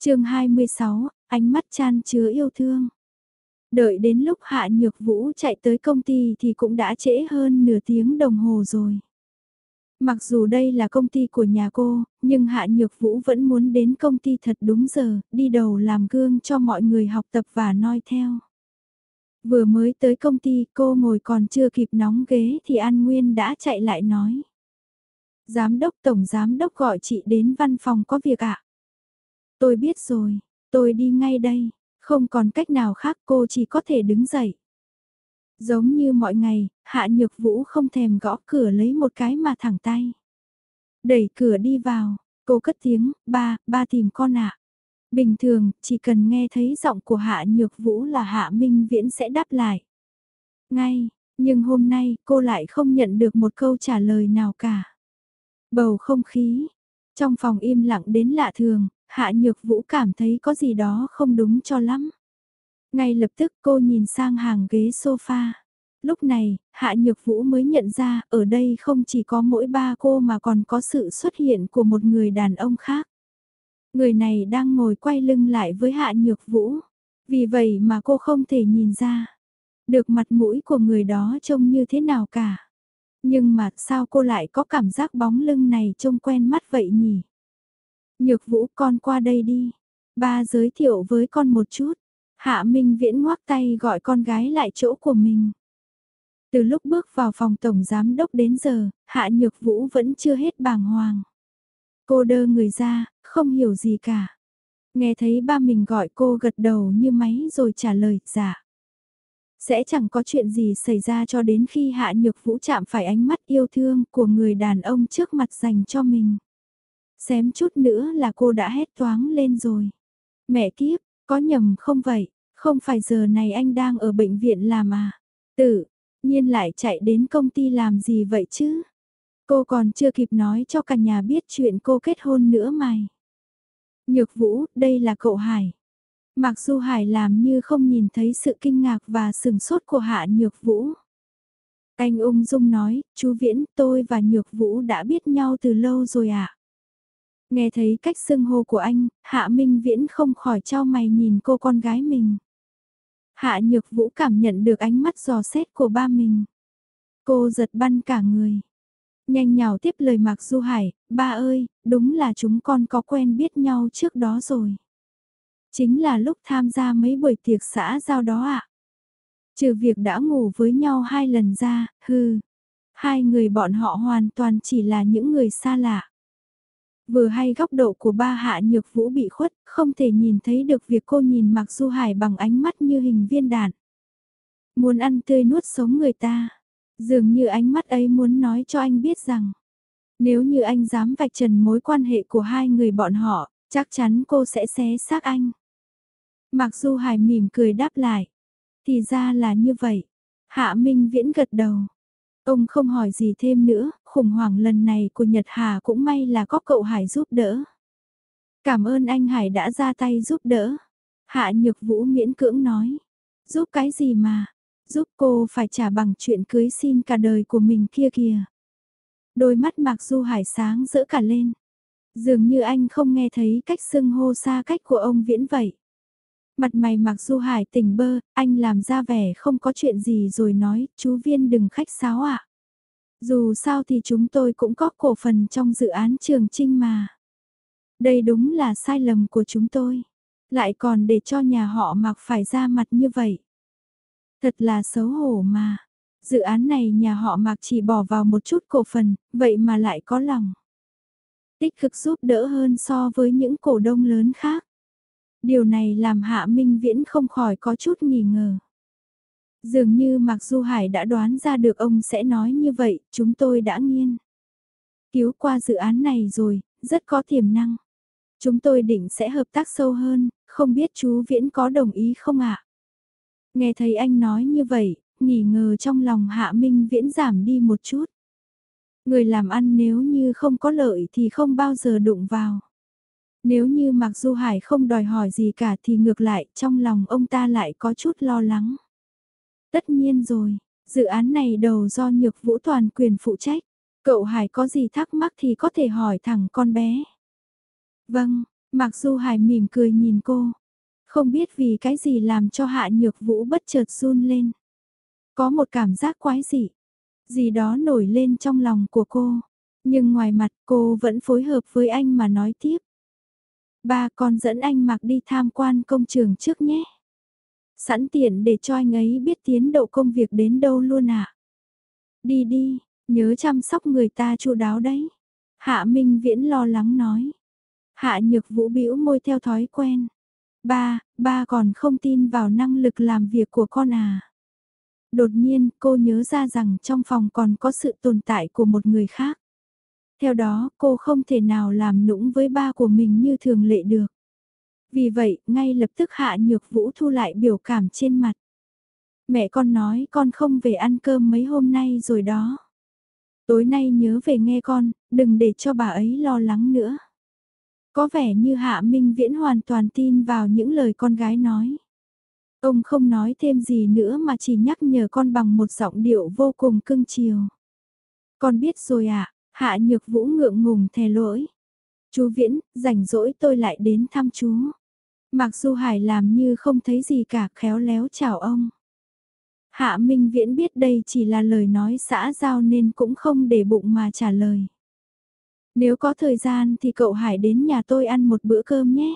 chương 26, ánh mắt chan chứa yêu thương. Đợi đến lúc Hạ Nhược Vũ chạy tới công ty thì cũng đã trễ hơn nửa tiếng đồng hồ rồi. Mặc dù đây là công ty của nhà cô, nhưng Hạ Nhược Vũ vẫn muốn đến công ty thật đúng giờ, đi đầu làm gương cho mọi người học tập và noi theo. Vừa mới tới công ty cô ngồi còn chưa kịp nóng ghế thì An Nguyên đã chạy lại nói. Giám đốc tổng giám đốc gọi chị đến văn phòng có việc ạ. Tôi biết rồi, tôi đi ngay đây, không còn cách nào khác cô chỉ có thể đứng dậy. Giống như mọi ngày, Hạ Nhược Vũ không thèm gõ cửa lấy một cái mà thẳng tay. Đẩy cửa đi vào, cô cất tiếng, ba, ba tìm con ạ. Bình thường, chỉ cần nghe thấy giọng của Hạ Nhược Vũ là Hạ Minh Viễn sẽ đáp lại. Ngay, nhưng hôm nay cô lại không nhận được một câu trả lời nào cả. Bầu không khí, trong phòng im lặng đến lạ thường, Hạ Nhược Vũ cảm thấy có gì đó không đúng cho lắm. Ngay lập tức cô nhìn sang hàng ghế sofa. Lúc này, Hạ Nhược Vũ mới nhận ra ở đây không chỉ có mỗi ba cô mà còn có sự xuất hiện của một người đàn ông khác. Người này đang ngồi quay lưng lại với Hạ Nhược Vũ. Vì vậy mà cô không thể nhìn ra được mặt mũi của người đó trông như thế nào cả. Nhưng mà sao cô lại có cảm giác bóng lưng này trông quen mắt vậy nhỉ? Nhược Vũ con qua đây đi. Ba giới thiệu với con một chút. Hạ Minh Viễn ngoác tay gọi con gái lại chỗ của mình. Từ lúc bước vào phòng tổng giám đốc đến giờ, Hạ Nhược Vũ vẫn chưa hết bàng hoàng. Cô đơ người ra, không hiểu gì cả. Nghe thấy ba mình gọi cô gật đầu như máy rồi trả lời, dạ. Sẽ chẳng có chuyện gì xảy ra cho đến khi Hạ Nhược Vũ chạm phải ánh mắt yêu thương của người đàn ông trước mặt dành cho mình. Xém chút nữa là cô đã hét toáng lên rồi. Mẹ kiếp, có nhầm không vậy? Không phải giờ này anh đang ở bệnh viện làm à? Tự nhiên lại chạy đến công ty làm gì vậy chứ? Cô còn chưa kịp nói cho cả nhà biết chuyện cô kết hôn nữa mày. Nhược Vũ, đây là cậu Hải. Mặc dù Hải làm như không nhìn thấy sự kinh ngạc và sừng sốt của Hạ Nhược Vũ. Anh ung dung nói, chú Viễn, tôi và Nhược Vũ đã biết nhau từ lâu rồi ạ. À? Nghe thấy cách xưng hô của anh, Hạ Minh Viễn không khỏi trao mày nhìn cô con gái mình. Hạ Nhược Vũ cảm nhận được ánh mắt giò xét của ba mình. Cô giật băn cả người. Nhanh nhào tiếp lời Mạc Du Hải, ba ơi, đúng là chúng con có quen biết nhau trước đó rồi. Chính là lúc tham gia mấy buổi tiệc xã giao đó ạ. À? Trừ việc đã ngủ với nhau hai lần ra, hư. Hai người bọn họ hoàn toàn chỉ là những người xa lạ. Vừa hay góc độ của ba hạ nhược vũ bị khuất, không thể nhìn thấy được việc cô nhìn Mạc Du Hải bằng ánh mắt như hình viên đạn. Muốn ăn tươi nuốt sống người ta. Dường như ánh mắt ấy muốn nói cho anh biết rằng, nếu như anh dám vạch trần mối quan hệ của hai người bọn họ, chắc chắn cô sẽ xé xác anh. Mặc du Hải mỉm cười đáp lại, thì ra là như vậy. Hạ Minh Viễn gật đầu. Ông không hỏi gì thêm nữa, khủng hoảng lần này của Nhật Hà cũng may là có cậu Hải giúp đỡ. Cảm ơn anh Hải đã ra tay giúp đỡ. Hạ Nhược Vũ miễn cưỡng nói. Giúp cái gì mà, giúp cô phải trả bằng chuyện cưới xin cả đời của mình kia kìa. Đôi mắt Mạc Du Hải sáng rỡ cả lên. Dường như anh không nghe thấy cách xưng hô xa cách của ông Viễn vậy. Mặt mày Mạc Du Hải tỉnh bơ, anh làm ra vẻ không có chuyện gì rồi nói, chú Viên đừng khách sáo ạ. À. Dù sao thì chúng tôi cũng có cổ phần trong dự án trường trinh mà. Đây đúng là sai lầm của chúng tôi. Lại còn để cho nhà họ mặc phải ra mặt như vậy. Thật là xấu hổ mà. Dự án này nhà họ Mạc chỉ bỏ vào một chút cổ phần, vậy mà lại có lòng. Tích cực giúp đỡ hơn so với những cổ đông lớn khác. Điều này làm Hạ Minh Viễn không khỏi có chút nghi ngờ. Dường như Mạc Du Hải đã đoán ra được ông sẽ nói như vậy, chúng tôi đã nghiên. Cứu qua dự án này rồi, rất có tiềm năng. Chúng tôi định sẽ hợp tác sâu hơn, không biết chú Viễn có đồng ý không ạ? Nghe thấy anh nói như vậy, nghỉ ngờ trong lòng Hạ Minh Viễn giảm đi một chút. Người làm ăn nếu như không có lợi thì không bao giờ đụng vào. Nếu như Mạc Du Hải không đòi hỏi gì cả thì ngược lại trong lòng ông ta lại có chút lo lắng. Tất nhiên rồi, dự án này đầu do Nhược Vũ toàn quyền phụ trách. Cậu Hải có gì thắc mắc thì có thể hỏi thẳng con bé. Vâng, Mặc Du Hải mỉm cười nhìn cô. Không biết vì cái gì làm cho Hạ Nhược Vũ bất chợt run lên. Có một cảm giác quái dị. Gì đó nổi lên trong lòng của cô. Nhưng ngoài mặt cô vẫn phối hợp với anh mà nói tiếp. Ba con dẫn anh mặc đi tham quan công trường trước nhé. Sẵn tiện để cho anh ấy biết tiến độ công việc đến đâu luôn ạ. À? Đi đi, nhớ chăm sóc người ta chu đáo đấy. Hạ Minh Viễn lo lắng nói. Hạ Nhược Vũ bĩu môi theo thói quen. Ba, ba còn không tin vào năng lực làm việc của con à. Đột nhiên cô nhớ ra rằng trong phòng còn có sự tồn tại của một người khác. Theo đó cô không thể nào làm nũng với ba của mình như thường lệ được. Vì vậy, ngay lập tức Hạ Nhược Vũ thu lại biểu cảm trên mặt. Mẹ con nói con không về ăn cơm mấy hôm nay rồi đó. Tối nay nhớ về nghe con, đừng để cho bà ấy lo lắng nữa. Có vẻ như Hạ Minh Viễn hoàn toàn tin vào những lời con gái nói. Ông không nói thêm gì nữa mà chỉ nhắc nhở con bằng một giọng điệu vô cùng cưng chiều. Con biết rồi ạ, à, Hạ Nhược Vũ ngượng ngùng thè lỗi. Chú Viễn, rảnh rỗi tôi lại đến thăm chú. Mặc dù Hải làm như không thấy gì cả khéo léo chào ông. Hạ Minh Viễn biết đây chỉ là lời nói xã giao nên cũng không để bụng mà trả lời. Nếu có thời gian thì cậu Hải đến nhà tôi ăn một bữa cơm nhé.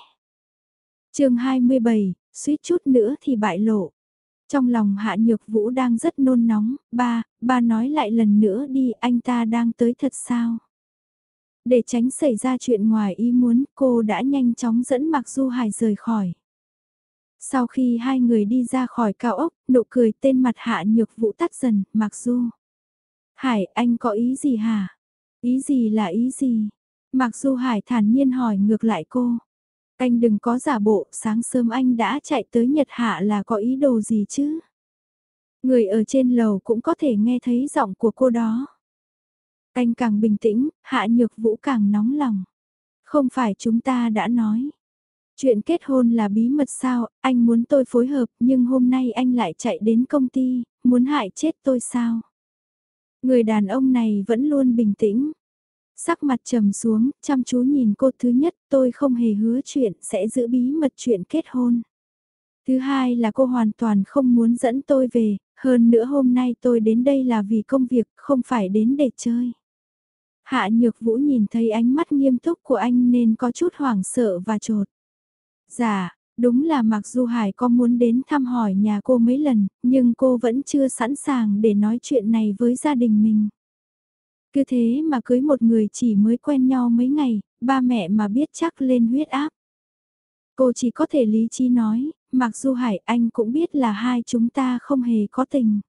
chương 27, suýt chút nữa thì bại lộ. Trong lòng Hạ Nhược Vũ đang rất nôn nóng, ba, ba nói lại lần nữa đi, anh ta đang tới thật sao? Để tránh xảy ra chuyện ngoài ý muốn, cô đã nhanh chóng dẫn Mạc Du Hải rời khỏi. Sau khi hai người đi ra khỏi cao ốc, nụ cười tên mặt Hạ Nhược Vũ tắt dần, Mạc Du. Hải, anh có ý gì hả? Ý gì là ý gì? Mạc Du Hải thản nhiên hỏi ngược lại cô. Anh đừng có giả bộ, sáng sớm anh đã chạy tới Nhật Hạ là có ý đồ gì chứ? Người ở trên lầu cũng có thể nghe thấy giọng của cô đó. Anh càng bình tĩnh, Hạ Nhược Vũ càng nóng lòng. Không phải chúng ta đã nói. Chuyện kết hôn là bí mật sao, anh muốn tôi phối hợp nhưng hôm nay anh lại chạy đến công ty, muốn hại chết tôi sao? Người đàn ông này vẫn luôn bình tĩnh. Sắc mặt trầm xuống, chăm chú nhìn cô thứ nhất tôi không hề hứa chuyện sẽ giữ bí mật chuyện kết hôn. Thứ hai là cô hoàn toàn không muốn dẫn tôi về, hơn nữa hôm nay tôi đến đây là vì công việc, không phải đến để chơi. Hạ Nhược Vũ nhìn thấy ánh mắt nghiêm túc của anh nên có chút hoảng sợ và trột. Dạ, đúng là mặc dù Hải có muốn đến thăm hỏi nhà cô mấy lần, nhưng cô vẫn chưa sẵn sàng để nói chuyện này với gia đình mình. Cứ thế mà cưới một người chỉ mới quen nhau mấy ngày, ba mẹ mà biết chắc lên huyết áp. Cô chỉ có thể lý trí nói, mặc dù Hải anh cũng biết là hai chúng ta không hề có tình.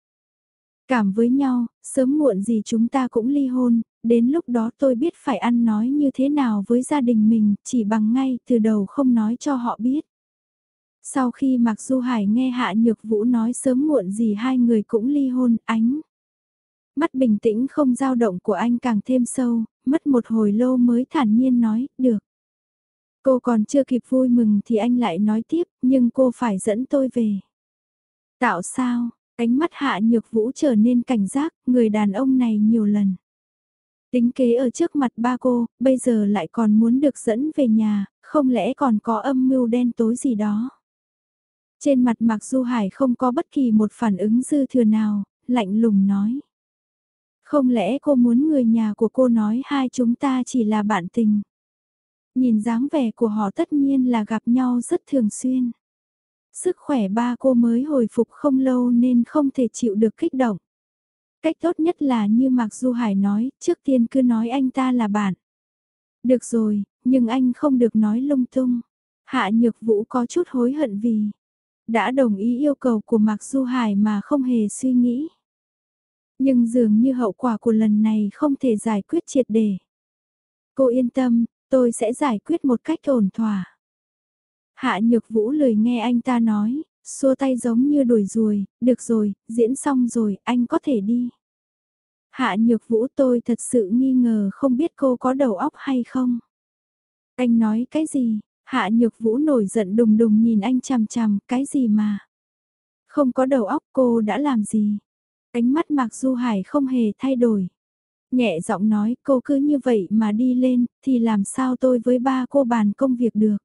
Cảm với nhau, sớm muộn gì chúng ta cũng ly hôn, đến lúc đó tôi biết phải ăn nói như thế nào với gia đình mình, chỉ bằng ngay từ đầu không nói cho họ biết. Sau khi Mạc Du Hải nghe Hạ Nhược Vũ nói sớm muộn gì hai người cũng ly hôn, ánh. Mắt bình tĩnh không dao động của anh càng thêm sâu, mất một hồi lâu mới thản nhiên nói, được. Cô còn chưa kịp vui mừng thì anh lại nói tiếp, nhưng cô phải dẫn tôi về. Tạo sao, Ánh mắt hạ nhược vũ trở nên cảnh giác, người đàn ông này nhiều lần. Tính kế ở trước mặt ba cô, bây giờ lại còn muốn được dẫn về nhà, không lẽ còn có âm mưu đen tối gì đó. Trên mặt Mạc Du Hải không có bất kỳ một phản ứng dư thừa nào, lạnh lùng nói. Không lẽ cô muốn người nhà của cô nói hai chúng ta chỉ là bạn tình. Nhìn dáng vẻ của họ tất nhiên là gặp nhau rất thường xuyên. Sức khỏe ba cô mới hồi phục không lâu nên không thể chịu được kích động. Cách tốt nhất là như Mạc Du Hải nói, trước tiên cứ nói anh ta là bạn. Được rồi, nhưng anh không được nói lung tung. Hạ Nhược Vũ có chút hối hận vì đã đồng ý yêu cầu của Mạc Du Hải mà không hề suy nghĩ. Nhưng dường như hậu quả của lần này không thể giải quyết triệt đề. Cô yên tâm, tôi sẽ giải quyết một cách ổn thỏa. Hạ nhược vũ lời nghe anh ta nói, xua tay giống như đuổi ruồi, được rồi, diễn xong rồi, anh có thể đi. Hạ nhược vũ tôi thật sự nghi ngờ không biết cô có đầu óc hay không. Anh nói cái gì? Hạ nhược vũ nổi giận đùng đùng nhìn anh chằm chằm, cái gì mà? Không có đầu óc cô đã làm gì? Ánh mắt Mạc Du Hải không hề thay đổi. Nhẹ giọng nói cô cứ như vậy mà đi lên, thì làm sao tôi với ba cô bàn công việc được.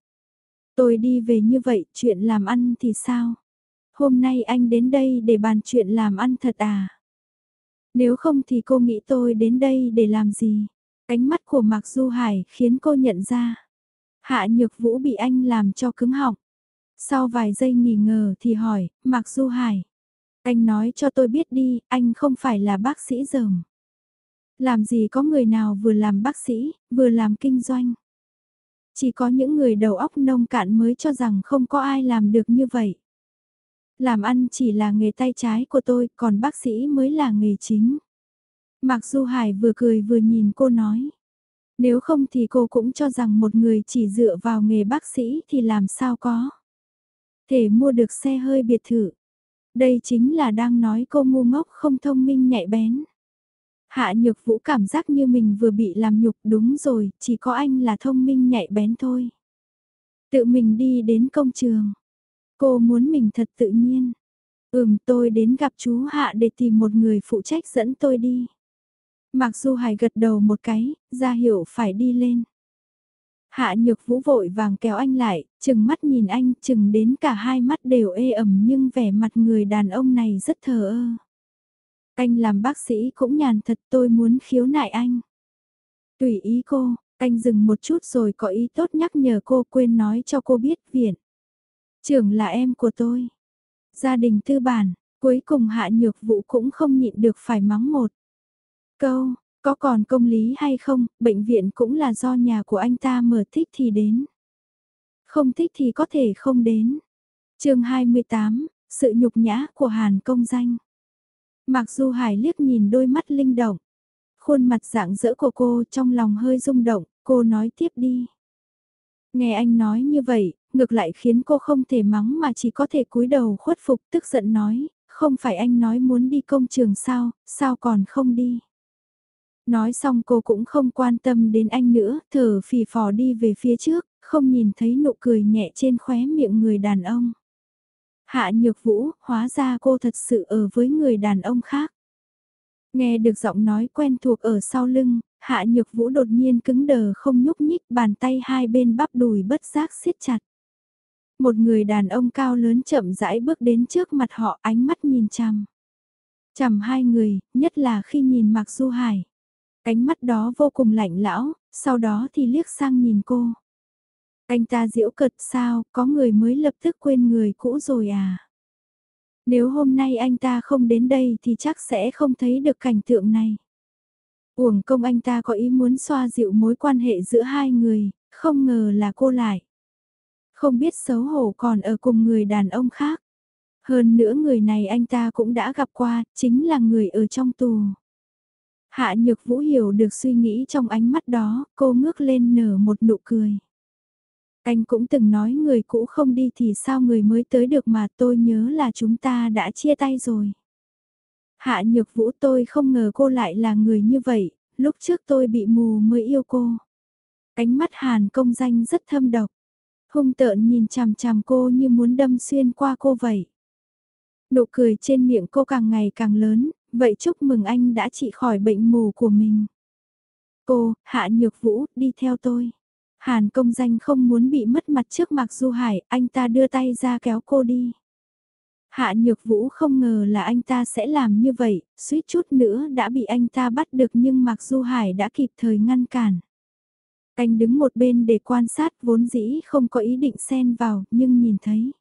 Tôi đi về như vậy, chuyện làm ăn thì sao? Hôm nay anh đến đây để bàn chuyện làm ăn thật à? Nếu không thì cô nghĩ tôi đến đây để làm gì? Ánh mắt của Mạc Du Hải khiến cô nhận ra. Hạ Nhược Vũ bị anh làm cho cứng họng. Sau vài giây nghỉ ngờ thì hỏi, Mạc Du Hải. Anh nói cho tôi biết đi, anh không phải là bác sĩ dởm. Làm gì có người nào vừa làm bác sĩ, vừa làm kinh doanh. Chỉ có những người đầu óc nông cạn mới cho rằng không có ai làm được như vậy. Làm ăn chỉ là nghề tay trái của tôi, còn bác sĩ mới là nghề chính. Mặc Du Hải vừa cười vừa nhìn cô nói. Nếu không thì cô cũng cho rằng một người chỉ dựa vào nghề bác sĩ thì làm sao có. Thể mua được xe hơi biệt thự. Đây chính là đang nói cô ngu ngốc không thông minh nhạy bén. Hạ nhược vũ cảm giác như mình vừa bị làm nhục đúng rồi, chỉ có anh là thông minh nhạy bén thôi. Tự mình đi đến công trường. Cô muốn mình thật tự nhiên. Ừm tôi đến gặp chú Hạ để tìm một người phụ trách dẫn tôi đi. Mặc dù Hải gật đầu một cái, ra hiệu phải đi lên. Hạ nhược vũ vội vàng kéo anh lại, chừng mắt nhìn anh, chừng đến cả hai mắt đều ê ẩm nhưng vẻ mặt người đàn ông này rất thờ ơ. Anh làm bác sĩ cũng nhàn thật tôi muốn khiếu nại anh. Tùy ý cô, anh dừng một chút rồi có ý tốt nhắc nhở cô quên nói cho cô biết viện. Trưởng là em của tôi. Gia đình tư bản, cuối cùng hạ nhược vụ cũng không nhịn được phải mắng một. Câu, có còn công lý hay không, bệnh viện cũng là do nhà của anh ta mở thích thì đến. Không thích thì có thể không đến. chương 28, sự nhục nhã của Hàn công danh. Mặc dù Hải liếc nhìn đôi mắt linh động, khuôn mặt dạng dỡ của cô trong lòng hơi rung động, cô nói tiếp đi. Nghe anh nói như vậy, ngược lại khiến cô không thể mắng mà chỉ có thể cúi đầu khuất phục tức giận nói, không phải anh nói muốn đi công trường sao, sao còn không đi. Nói xong cô cũng không quan tâm đến anh nữa, thở phì phò đi về phía trước, không nhìn thấy nụ cười nhẹ trên khóe miệng người đàn ông. Hạ nhược vũ, hóa ra cô thật sự ở với người đàn ông khác. Nghe được giọng nói quen thuộc ở sau lưng, hạ nhược vũ đột nhiên cứng đờ không nhúc nhích bàn tay hai bên bắp đùi bất giác siết chặt. Một người đàn ông cao lớn chậm rãi bước đến trước mặt họ ánh mắt nhìn chằm. Chằm hai người, nhất là khi nhìn Mạc Du Hải. Ánh mắt đó vô cùng lạnh lão, sau đó thì liếc sang nhìn cô. Anh ta diễu cợt sao, có người mới lập tức quên người cũ rồi à? Nếu hôm nay anh ta không đến đây thì chắc sẽ không thấy được cảnh tượng này. Uổng công anh ta có ý muốn xoa dịu mối quan hệ giữa hai người, không ngờ là cô lại. Không biết xấu hổ còn ở cùng người đàn ông khác. Hơn nữa người này anh ta cũng đã gặp qua, chính là người ở trong tù. Hạ Nhược Vũ hiểu được suy nghĩ trong ánh mắt đó, cô ngước lên nở một nụ cười. Anh cũng từng nói người cũ không đi thì sao người mới tới được mà tôi nhớ là chúng ta đã chia tay rồi. Hạ Nhược Vũ tôi không ngờ cô lại là người như vậy, lúc trước tôi bị mù mới yêu cô. Ánh mắt Hàn công danh rất thâm độc, hung tợn nhìn chằm chằm cô như muốn đâm xuyên qua cô vậy. Nụ cười trên miệng cô càng ngày càng lớn, vậy chúc mừng anh đã trị khỏi bệnh mù của mình. Cô, Hạ Nhược Vũ, đi theo tôi. Hàn công danh không muốn bị mất mặt trước mặt Du Hải, anh ta đưa tay ra kéo cô đi. Hạ Nhược Vũ không ngờ là anh ta sẽ làm như vậy, suýt chút nữa đã bị anh ta bắt được nhưng Mạc Du Hải đã kịp thời ngăn cản. Anh đứng một bên để quan sát vốn dĩ không có ý định xen vào nhưng nhìn thấy.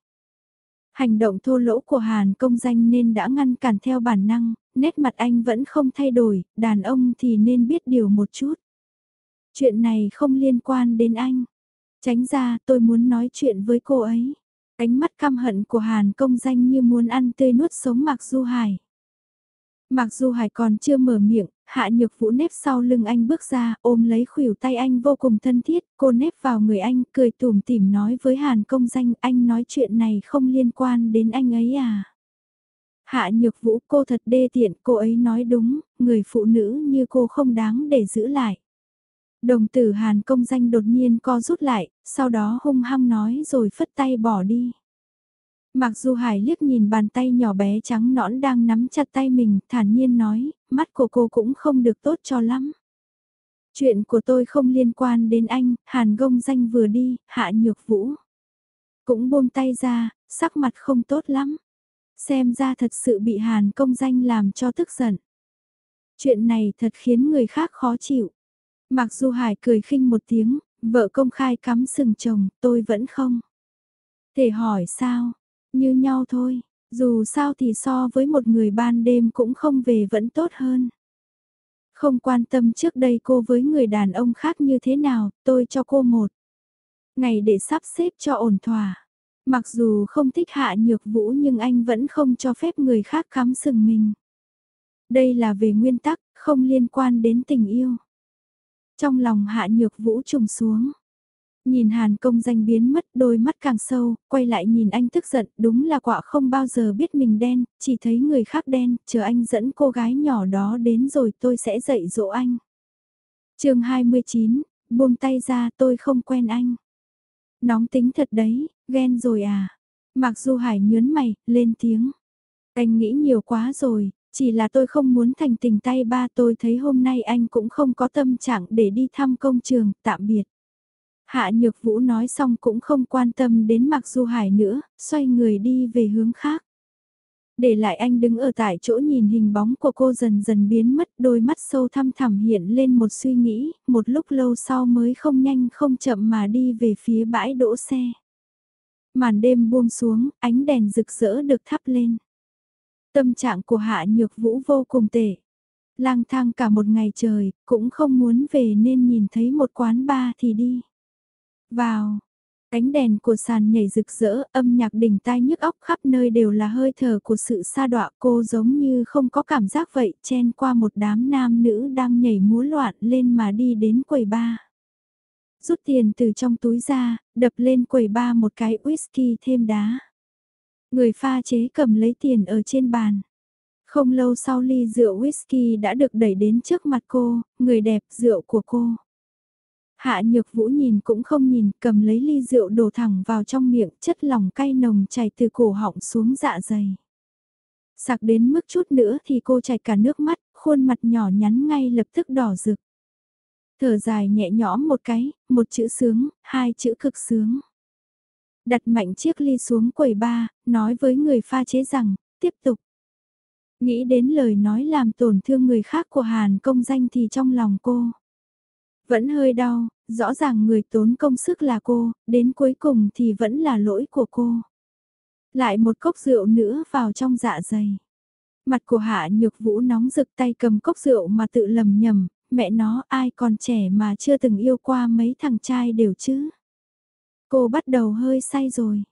Hành động thô lỗ của Hàn công danh nên đã ngăn cản theo bản năng, nét mặt anh vẫn không thay đổi, đàn ông thì nên biết điều một chút. Chuyện này không liên quan đến anh. Tránh ra tôi muốn nói chuyện với cô ấy. Ánh mắt căm hận của Hàn công danh như muốn ăn tươi nuốt sống Mạc Du Hải. Mặc Du Hải còn chưa mở miệng, Hạ Nhược Vũ nếp sau lưng anh bước ra, ôm lấy khuỷu tay anh vô cùng thân thiết, cô nếp vào người anh, cười tủm tỉm nói với Hàn công danh, anh nói chuyện này không liên quan đến anh ấy à. Hạ Nhược Vũ cô thật đê tiện, cô ấy nói đúng, người phụ nữ như cô không đáng để giữ lại. Đồng tử Hàn công danh đột nhiên co rút lại, sau đó hung hăng nói rồi phất tay bỏ đi. Mặc dù Hải liếc nhìn bàn tay nhỏ bé trắng nõn đang nắm chặt tay mình, thản nhiên nói, mắt của cô cũng không được tốt cho lắm. Chuyện của tôi không liên quan đến anh, Hàn Gông Danh vừa đi, Hạ Nhược Vũ. Cũng buông tay ra, sắc mặt không tốt lắm. Xem ra thật sự bị Hàn Công Danh làm cho tức giận. Chuyện này thật khiến người khác khó chịu. Mặc dù Hải cười khinh một tiếng, vợ công khai cắm sừng chồng, tôi vẫn không. Thể hỏi sao, như nhau thôi, dù sao thì so với một người ban đêm cũng không về vẫn tốt hơn. Không quan tâm trước đây cô với người đàn ông khác như thế nào, tôi cho cô một ngày để sắp xếp cho ổn thỏa. Mặc dù không thích hạ nhược vũ nhưng anh vẫn không cho phép người khác cắm sừng mình. Đây là về nguyên tắc, không liên quan đến tình yêu. Trong lòng hạ nhược vũ trùng xuống. Nhìn Hàn công danh biến mất đôi mắt càng sâu, quay lại nhìn anh tức giận, đúng là quả không bao giờ biết mình đen, chỉ thấy người khác đen, chờ anh dẫn cô gái nhỏ đó đến rồi tôi sẽ dạy dỗ anh. chương 29, buông tay ra tôi không quen anh. Nóng tính thật đấy, ghen rồi à. Mặc dù Hải nhớn mày, lên tiếng. Anh nghĩ nhiều quá rồi, chỉ là tôi không muốn thành tình tay ba tôi thấy hôm nay anh cũng không có tâm trạng để đi thăm công trường, tạm biệt. Hạ Nhược Vũ nói xong cũng không quan tâm đến Mạc Du Hải nữa, xoay người đi về hướng khác. Để lại anh đứng ở tại chỗ nhìn hình bóng của cô dần dần biến mất đôi mắt sâu thăm thẳm hiện lên một suy nghĩ, một lúc lâu sau mới không nhanh không chậm mà đi về phía bãi đỗ xe. Màn đêm buông xuống, ánh đèn rực rỡ được thắp lên. Tâm trạng của Hạ Nhược Vũ vô cùng tệ. Lang thang cả một ngày trời, cũng không muốn về nên nhìn thấy một quán bar thì đi. Vào, cánh đèn của sàn nhảy rực rỡ, âm nhạc đỉnh tai nhức óc khắp nơi đều là hơi thở của sự sa đọa cô giống như không có cảm giác vậy, chen qua một đám nam nữ đang nhảy múa loạn lên mà đi đến quầy bar. Rút tiền từ trong túi ra, đập lên quầy bar một cái whisky thêm đá. Người pha chế cầm lấy tiền ở trên bàn. Không lâu sau ly rượu whisky đã được đẩy đến trước mặt cô, người đẹp rượu của cô. Hạ nhược vũ nhìn cũng không nhìn, cầm lấy ly rượu đổ thẳng vào trong miệng, chất lòng cay nồng chảy từ cổ họng xuống dạ dày. Sạc đến mức chút nữa thì cô chảy cả nước mắt, khuôn mặt nhỏ nhắn ngay lập tức đỏ rực. Thở dài nhẹ nhõm một cái, một chữ sướng, hai chữ cực sướng. Đặt mạnh chiếc ly xuống quầy ba, nói với người pha chế rằng, tiếp tục. Nghĩ đến lời nói làm tổn thương người khác của Hàn công danh thì trong lòng cô. Vẫn hơi đau, rõ ràng người tốn công sức là cô, đến cuối cùng thì vẫn là lỗi của cô. Lại một cốc rượu nữa vào trong dạ dày. Mặt của Hạ Nhược Vũ nóng rực tay cầm cốc rượu mà tự lầm nhầm, mẹ nó ai còn trẻ mà chưa từng yêu qua mấy thằng trai đều chứ. Cô bắt đầu hơi say rồi.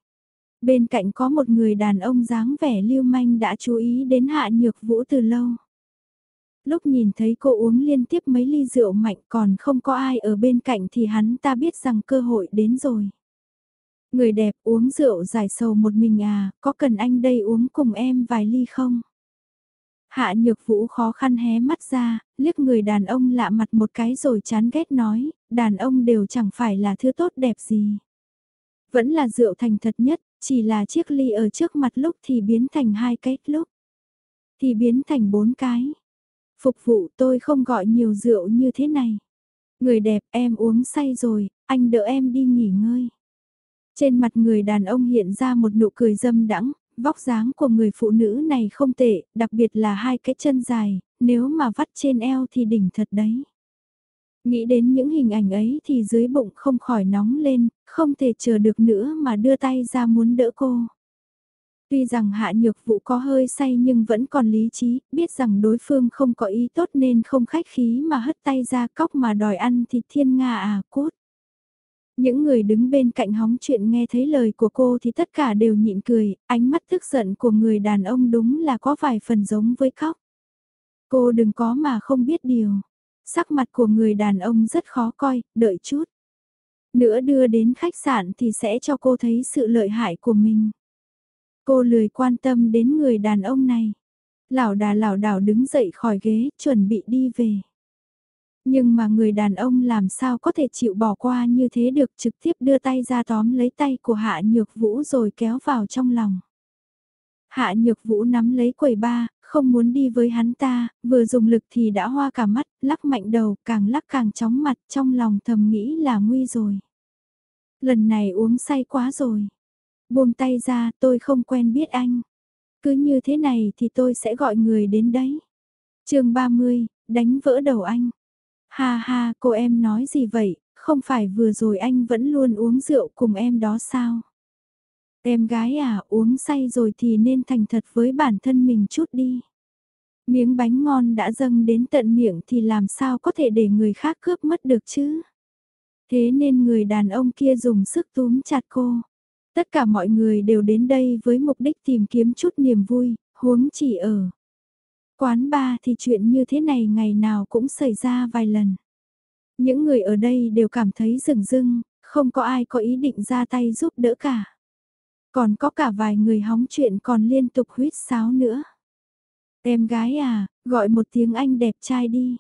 Bên cạnh có một người đàn ông dáng vẻ lưu manh đã chú ý đến Hạ Nhược Vũ từ lâu lúc nhìn thấy cô uống liên tiếp mấy ly rượu mạnh còn không có ai ở bên cạnh thì hắn ta biết rằng cơ hội đến rồi. Người đẹp uống rượu giải sầu một mình à, có cần anh đây uống cùng em vài ly không? Hạ nhược vũ khó khăn hé mắt ra, liếc người đàn ông lạ mặt một cái rồi chán ghét nói, đàn ông đều chẳng phải là thứ tốt đẹp gì. Vẫn là rượu thành thật nhất, chỉ là chiếc ly ở trước mặt lúc thì biến thành hai cái lúc. Thì biến thành bốn cái. Phục vụ tôi không gọi nhiều rượu như thế này. Người đẹp em uống say rồi, anh đỡ em đi nghỉ ngơi. Trên mặt người đàn ông hiện ra một nụ cười dâm đắng, vóc dáng của người phụ nữ này không tệ, đặc biệt là hai cái chân dài, nếu mà vắt trên eo thì đỉnh thật đấy. Nghĩ đến những hình ảnh ấy thì dưới bụng không khỏi nóng lên, không thể chờ được nữa mà đưa tay ra muốn đỡ cô. Tuy rằng hạ nhược vụ có hơi say nhưng vẫn còn lý trí, biết rằng đối phương không có ý tốt nên không khách khí mà hất tay ra cóc mà đòi ăn thịt thiên nga à cốt. Những người đứng bên cạnh hóng chuyện nghe thấy lời của cô thì tất cả đều nhịn cười, ánh mắt tức giận của người đàn ông đúng là có vài phần giống với khóc. Cô đừng có mà không biết điều. Sắc mặt của người đàn ông rất khó coi, đợi chút. Nữa đưa đến khách sạn thì sẽ cho cô thấy sự lợi hại của mình. Cô lười quan tâm đến người đàn ông này. Lão đà lão đảo đứng dậy khỏi ghế, chuẩn bị đi về. Nhưng mà người đàn ông làm sao có thể chịu bỏ qua như thế được trực tiếp đưa tay ra tóm lấy tay của Hạ Nhược Vũ rồi kéo vào trong lòng. Hạ nhược vũ nắm lấy quầy ba, không muốn đi với hắn ta, vừa dùng lực thì đã hoa cả mắt, lắc mạnh đầu, càng lắc càng chóng mặt, trong lòng thầm nghĩ là nguy rồi. Lần này uống say quá rồi. Buông tay ra, tôi không quen biết anh. Cứ như thế này thì tôi sẽ gọi người đến đấy. chương 30, đánh vỡ đầu anh. Ha ha, cô em nói gì vậy, không phải vừa rồi anh vẫn luôn uống rượu cùng em đó sao? Em gái à, uống say rồi thì nên thành thật với bản thân mình chút đi. Miếng bánh ngon đã dâng đến tận miệng thì làm sao có thể để người khác cướp mất được chứ? Thế nên người đàn ông kia dùng sức túm chặt cô. Tất cả mọi người đều đến đây với mục đích tìm kiếm chút niềm vui, huống chỉ ở. Quán ba thì chuyện như thế này ngày nào cũng xảy ra vài lần. Những người ở đây đều cảm thấy rừng rưng, không có ai có ý định ra tay giúp đỡ cả. Còn có cả vài người hóng chuyện còn liên tục huyết sáo nữa. Em gái à, gọi một tiếng anh đẹp trai đi.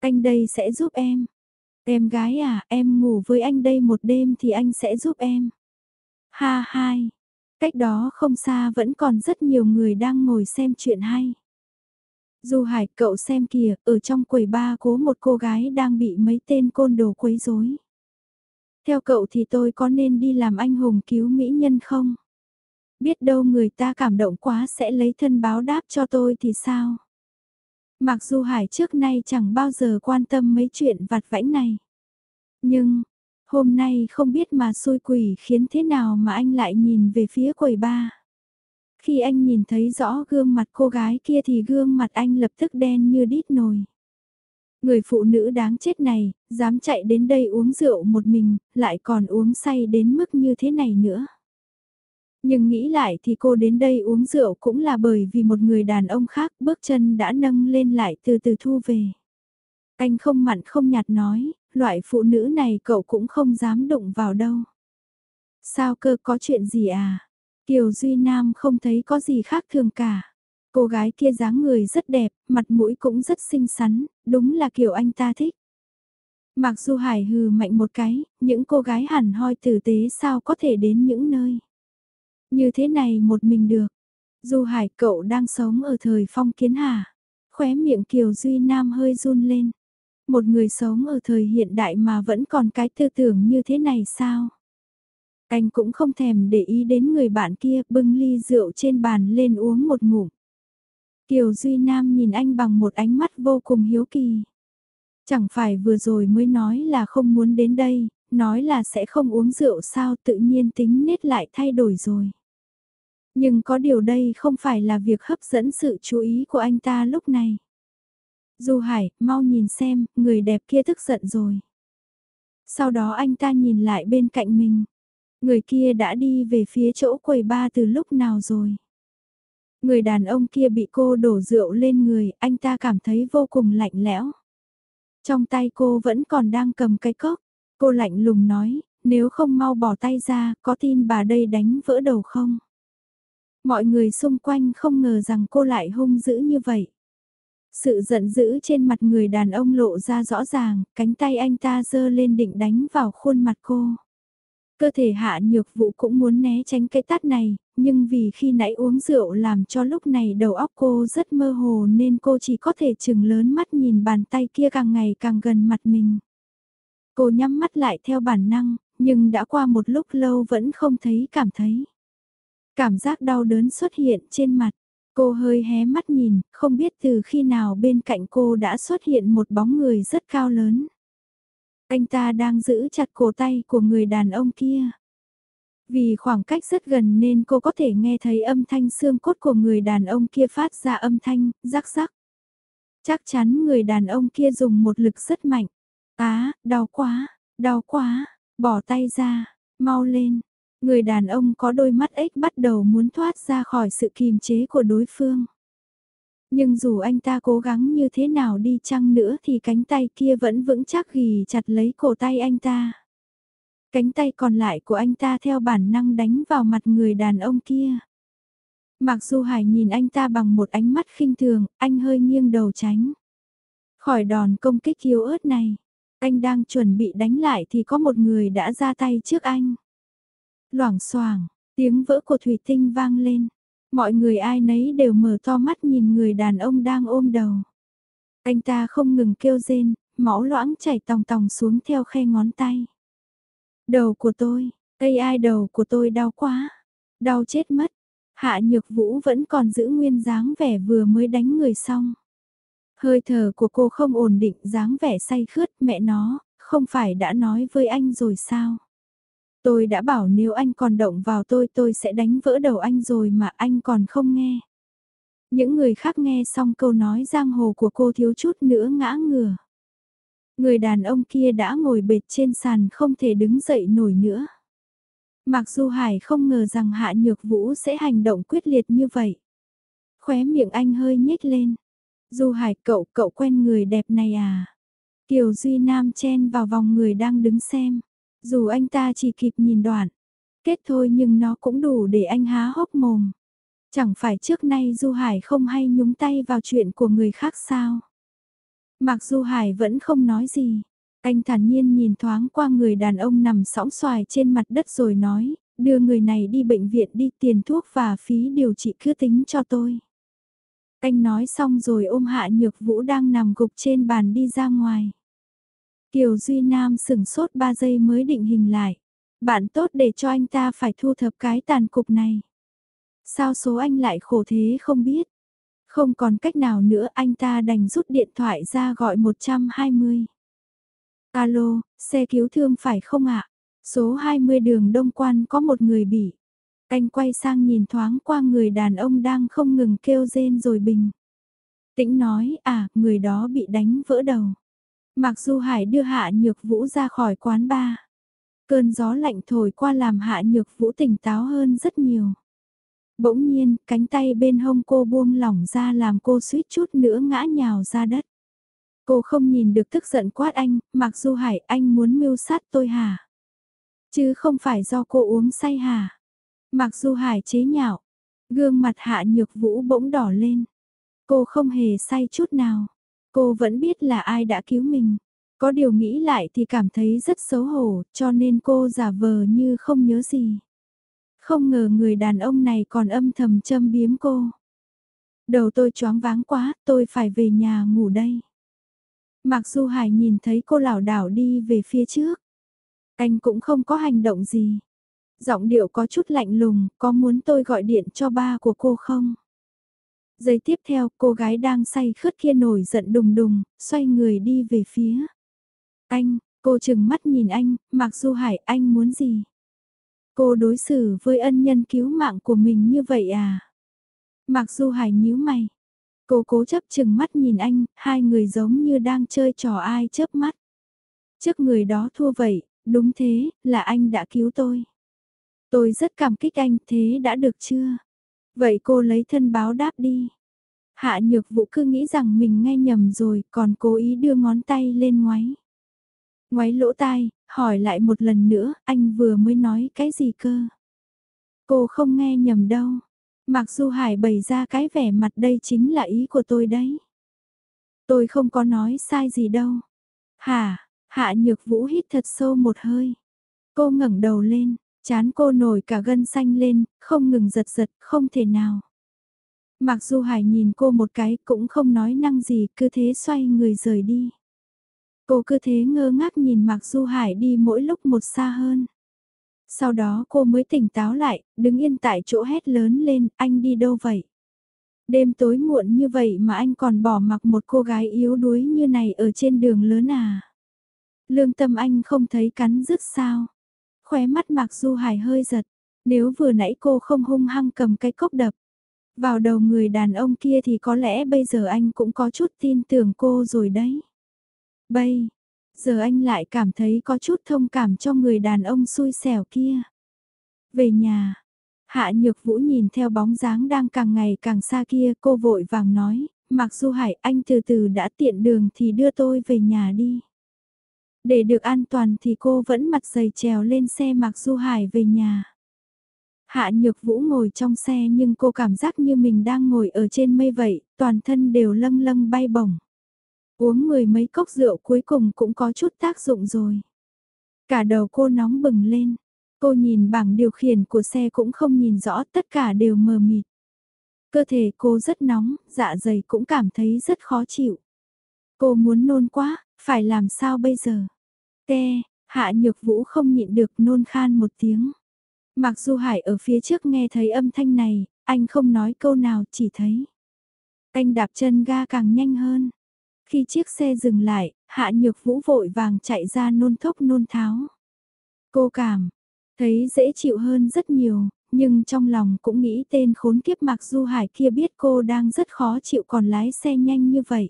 Anh đây sẽ giúp em. Em gái à, em ngủ với anh đây một đêm thì anh sẽ giúp em. Ha hai. Cách đó không xa vẫn còn rất nhiều người đang ngồi xem chuyện hay. Du Hải, cậu xem kìa, ở trong quầy ba cố một cô gái đang bị mấy tên côn đồ quấy rối. Theo cậu thì tôi có nên đi làm anh hùng cứu mỹ nhân không? Biết đâu người ta cảm động quá sẽ lấy thân báo đáp cho tôi thì sao? Mặc dù Hải trước nay chẳng bao giờ quan tâm mấy chuyện vặt vãnh này. Nhưng, hôm nay không biết mà xui quỷ khiến thế nào mà anh lại nhìn về phía quầy ba. Khi anh nhìn thấy rõ gương mặt cô gái kia thì gương mặt anh lập tức đen như đít nồi. Người phụ nữ đáng chết này, dám chạy đến đây uống rượu một mình, lại còn uống say đến mức như thế này nữa. Nhưng nghĩ lại thì cô đến đây uống rượu cũng là bởi vì một người đàn ông khác bước chân đã nâng lên lại từ từ thu về. Anh không mặn không nhạt nói, loại phụ nữ này cậu cũng không dám đụng vào đâu. Sao cơ có chuyện gì à? Kiều Duy Nam không thấy có gì khác thường cả. Cô gái kia dáng người rất đẹp, mặt mũi cũng rất xinh xắn, đúng là kiểu anh ta thích. Mặc dù Hải hừ mạnh một cái, những cô gái hẳn hoi tử tế sao có thể đến những nơi. Như thế này một mình được. Du Hải cậu đang sống ở thời phong kiến hà. Khóe miệng Kiều Duy Nam hơi run lên. Một người sống ở thời hiện đại mà vẫn còn cái tư tưởng như thế này sao? Anh cũng không thèm để ý đến người bạn kia bưng ly rượu trên bàn lên uống một ngụm. Kiều Duy Nam nhìn anh bằng một ánh mắt vô cùng hiếu kỳ. Chẳng phải vừa rồi mới nói là không muốn đến đây, nói là sẽ không uống rượu sao tự nhiên tính nết lại thay đổi rồi. Nhưng có điều đây không phải là việc hấp dẫn sự chú ý của anh ta lúc này. Du Hải, mau nhìn xem, người đẹp kia tức giận rồi. Sau đó anh ta nhìn lại bên cạnh mình. Người kia đã đi về phía chỗ quầy ba từ lúc nào rồi. Người đàn ông kia bị cô đổ rượu lên người, anh ta cảm thấy vô cùng lạnh lẽo. Trong tay cô vẫn còn đang cầm cái cốc. Cô lạnh lùng nói, nếu không mau bỏ tay ra, có tin bà đây đánh vỡ đầu không? Mọi người xung quanh không ngờ rằng cô lại hung dữ như vậy. Sự giận dữ trên mặt người đàn ông lộ ra rõ ràng, cánh tay anh ta giơ lên định đánh vào khuôn mặt cô. Cơ thể hạ nhược vụ cũng muốn né tránh cái tát này, nhưng vì khi nãy uống rượu làm cho lúc này đầu óc cô rất mơ hồ nên cô chỉ có thể chừng lớn mắt nhìn bàn tay kia càng ngày càng gần mặt mình. Cô nhắm mắt lại theo bản năng, nhưng đã qua một lúc lâu vẫn không thấy cảm thấy. Cảm giác đau đớn xuất hiện trên mặt. Cô hơi hé mắt nhìn, không biết từ khi nào bên cạnh cô đã xuất hiện một bóng người rất cao lớn. Anh ta đang giữ chặt cổ tay của người đàn ông kia. Vì khoảng cách rất gần nên cô có thể nghe thấy âm thanh xương cốt của người đàn ông kia phát ra âm thanh, rắc rắc. Chắc chắn người đàn ông kia dùng một lực rất mạnh. Á, đau quá, đau quá, bỏ tay ra, mau lên, Người đàn ông có đôi mắt ếch bắt đầu muốn thoát ra khỏi sự kìm chế của đối phương. Nhưng dù anh ta cố gắng như thế nào đi chăng nữa thì cánh tay kia vẫn vững chắc ghi chặt lấy cổ tay anh ta. Cánh tay còn lại của anh ta theo bản năng đánh vào mặt người đàn ông kia. Mặc dù Hải nhìn anh ta bằng một ánh mắt khinh thường, anh hơi nghiêng đầu tránh. Khỏi đòn công kích yếu ớt này, anh đang chuẩn bị đánh lại thì có một người đã ra tay trước anh. Loảng xoảng, tiếng vỡ của thủy tinh vang lên. Mọi người ai nấy đều mở to mắt nhìn người đàn ông đang ôm đầu. Anh ta không ngừng kêu rên, máu loãng chảy tòng tòng xuống theo khe ngón tay. Đầu của tôi, cây ai đầu của tôi đau quá, đau chết mất. Hạ Nhược Vũ vẫn còn giữ nguyên dáng vẻ vừa mới đánh người xong. Hơi thở của cô không ổn định dáng vẻ say khướt mẹ nó, không phải đã nói với anh rồi sao? Tôi đã bảo nếu anh còn động vào tôi tôi sẽ đánh vỡ đầu anh rồi mà anh còn không nghe. Những người khác nghe xong câu nói giang hồ của cô thiếu chút nữa ngã ngửa. Người đàn ông kia đã ngồi bệt trên sàn không thể đứng dậy nổi nữa. Mặc dù Hải không ngờ rằng Hạ Nhược Vũ sẽ hành động quyết liệt như vậy. Khóe miệng anh hơi nhếch lên. Du Hải cậu, cậu quen người đẹp này à? Kiều Duy Nam chen vào vòng người đang đứng xem. Dù anh ta chỉ kịp nhìn đoạn. Kết thôi nhưng nó cũng đủ để anh há hốc mồm. Chẳng phải trước nay Du Hải không hay nhúng tay vào chuyện của người khác sao? Mặc Du Hải vẫn không nói gì. Anh thản nhiên nhìn thoáng qua người đàn ông nằm sõng xoài trên mặt đất rồi nói, đưa người này đi bệnh viện đi tiền thuốc và phí điều trị cứ tính cho tôi. Anh nói xong rồi ôm hạ nhược vũ đang nằm gục trên bàn đi ra ngoài. Kiều Duy Nam sửng sốt 3 giây mới định hình lại. Bạn tốt để cho anh ta phải thu thập cái tàn cục này. Sao số anh lại khổ thế không biết. Không còn cách nào nữa anh ta đành rút điện thoại ra gọi 120. Alo, xe cứu thương phải không ạ? Số 20 đường Đông Quan có một người bị. Anh quay sang nhìn thoáng qua người đàn ông đang không ngừng kêu rên rồi bình. Tĩnh nói, à, người đó bị đánh vỡ đầu. Mặc dù Hải đưa Hạ Nhược Vũ ra khỏi quán bar. Cơn gió lạnh thổi qua làm Hạ Nhược Vũ tỉnh táo hơn rất nhiều. Bỗng nhiên, cánh tay bên hông cô buông lỏng ra làm cô suýt chút nữa ngã nhào ra đất. Cô không nhìn được tức giận quát anh, mặc dù Hải anh muốn mưu sát tôi hả? Chứ không phải do cô uống say hả? Mặc dù Hải chế nhạo, gương mặt hạ nhược vũ bỗng đỏ lên. Cô không hề say chút nào. Cô vẫn biết là ai đã cứu mình. Có điều nghĩ lại thì cảm thấy rất xấu hổ, cho nên cô giả vờ như không nhớ gì. Không ngờ người đàn ông này còn âm thầm châm biếm cô. Đầu tôi choáng váng quá, tôi phải về nhà ngủ đây. Mặc dù Hải nhìn thấy cô lảo đảo đi về phía trước. Anh cũng không có hành động gì. Giọng điệu có chút lạnh lùng, có muốn tôi gọi điện cho ba của cô không? Giây tiếp theo, cô gái đang say khướt kia nổi giận đùng đùng, xoay người đi về phía. Anh, cô chừng mắt nhìn anh, mặc dù Hải anh muốn gì? Cô đối xử với ân nhân cứu mạng của mình như vậy à? Mặc dù Hải nhíu mày. Cô cố chấp chừng mắt nhìn anh, hai người giống như đang chơi trò ai chớp mắt. Trước người đó thua vậy, đúng thế, là anh đã cứu tôi. Tôi rất cảm kích anh, thế đã được chưa? Vậy cô lấy thân báo đáp đi. Hạ nhược vũ cứ nghĩ rằng mình nghe nhầm rồi, còn cố ý đưa ngón tay lên ngoáy. Ngoáy lỗ tai, hỏi lại một lần nữa, anh vừa mới nói cái gì cơ? Cô không nghe nhầm đâu. Mặc dù Hải bày ra cái vẻ mặt đây chính là ý của tôi đấy. Tôi không có nói sai gì đâu. Hả, hạ nhược vũ hít thật sâu một hơi. Cô ngẩng đầu lên, chán cô nổi cả gân xanh lên, không ngừng giật giật, không thể nào. Mặc dù Hải nhìn cô một cái cũng không nói năng gì, cứ thế xoay người rời đi. Cô cứ thế ngơ ngác nhìn Mạc Du Hải đi mỗi lúc một xa hơn. Sau đó cô mới tỉnh táo lại, đứng yên tại chỗ hét lớn lên, anh đi đâu vậy? Đêm tối muộn như vậy mà anh còn bỏ mặc một cô gái yếu đuối như này ở trên đường lớn à? Lương tâm anh không thấy cắn rứt sao? Khóe mắt Mạc Du Hải hơi giật, nếu vừa nãy cô không hung hăng cầm cái cốc đập vào đầu người đàn ông kia thì có lẽ bây giờ anh cũng có chút tin tưởng cô rồi đấy. Bây, giờ anh lại cảm thấy có chút thông cảm cho người đàn ông xui xẻo kia. Về nhà, Hạ Nhược Vũ nhìn theo bóng dáng đang càng ngày càng xa kia cô vội vàng nói, mặc dù Hải anh từ từ đã tiện đường thì đưa tôi về nhà đi. Để được an toàn thì cô vẫn mặt dày trèo lên xe Mạc Du Hải về nhà. Hạ Nhược Vũ ngồi trong xe nhưng cô cảm giác như mình đang ngồi ở trên mây vậy, toàn thân đều lâng lâng bay bổng. Uống mười mấy cốc rượu cuối cùng cũng có chút tác dụng rồi. Cả đầu cô nóng bừng lên. Cô nhìn bảng điều khiển của xe cũng không nhìn rõ tất cả đều mờ mịt. Cơ thể cô rất nóng, dạ dày cũng cảm thấy rất khó chịu. Cô muốn nôn quá, phải làm sao bây giờ? Te, hạ nhược vũ không nhịn được nôn khan một tiếng. Mặc dù Hải ở phía trước nghe thấy âm thanh này, anh không nói câu nào chỉ thấy. Anh đạp chân ga càng nhanh hơn. Khi chiếc xe dừng lại, hạ nhược vũ vội vàng chạy ra nôn thốc nôn tháo. Cô cảm, thấy dễ chịu hơn rất nhiều, nhưng trong lòng cũng nghĩ tên khốn kiếp mặc du hải kia biết cô đang rất khó chịu còn lái xe nhanh như vậy.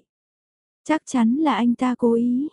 Chắc chắn là anh ta cố ý.